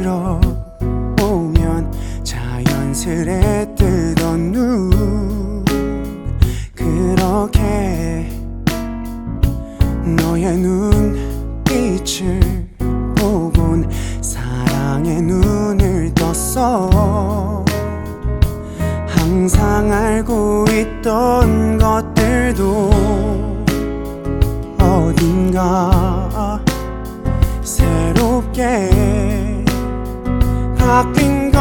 들어오면 자연스레 뜨던 눈. 그렇게 너의 눈빛을 보곤 사랑의 눈을 떴어. 항상 알고 있던 것들도 어딘가 새롭게 talking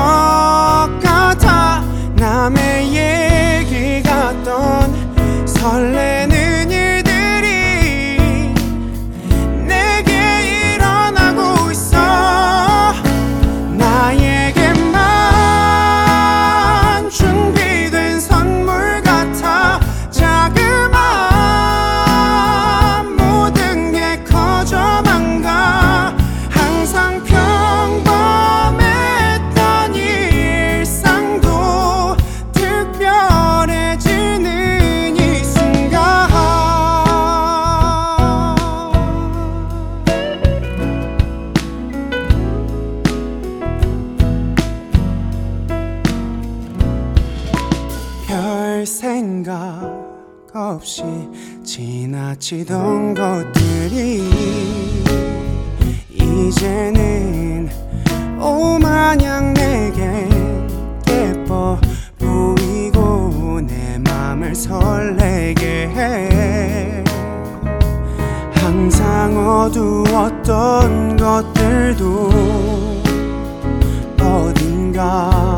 생각 없이 지나치던 것들이 이제는 오마냥 내게 예뻐 보이고 내 맘을 설레게 해. 항상 어두웠던 것들도 어딘가